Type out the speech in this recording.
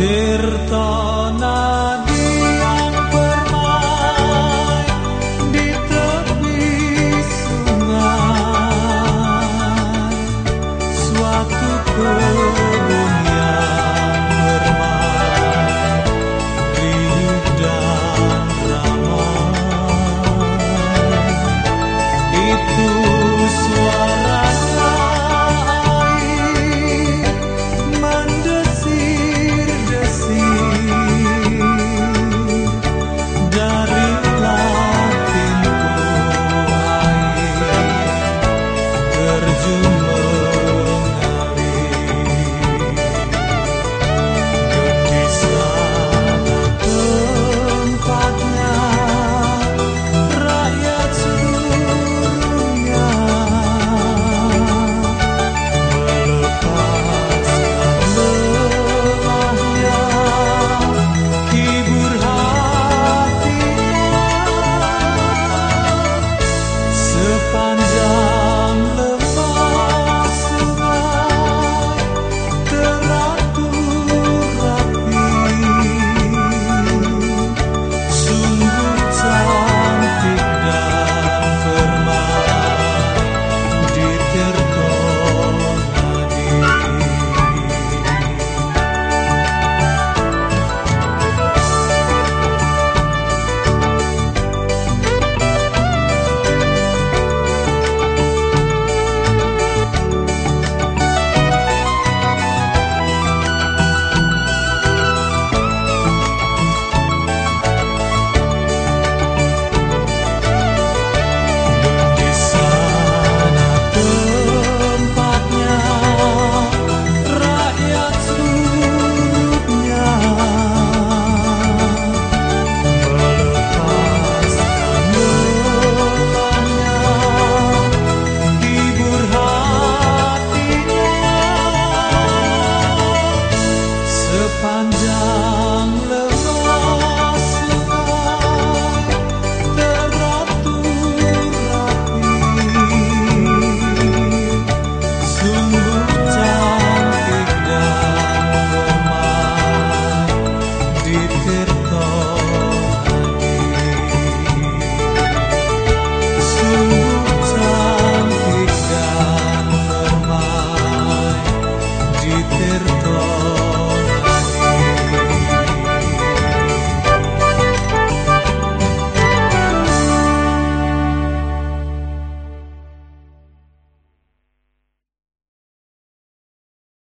Perdóname. arjuma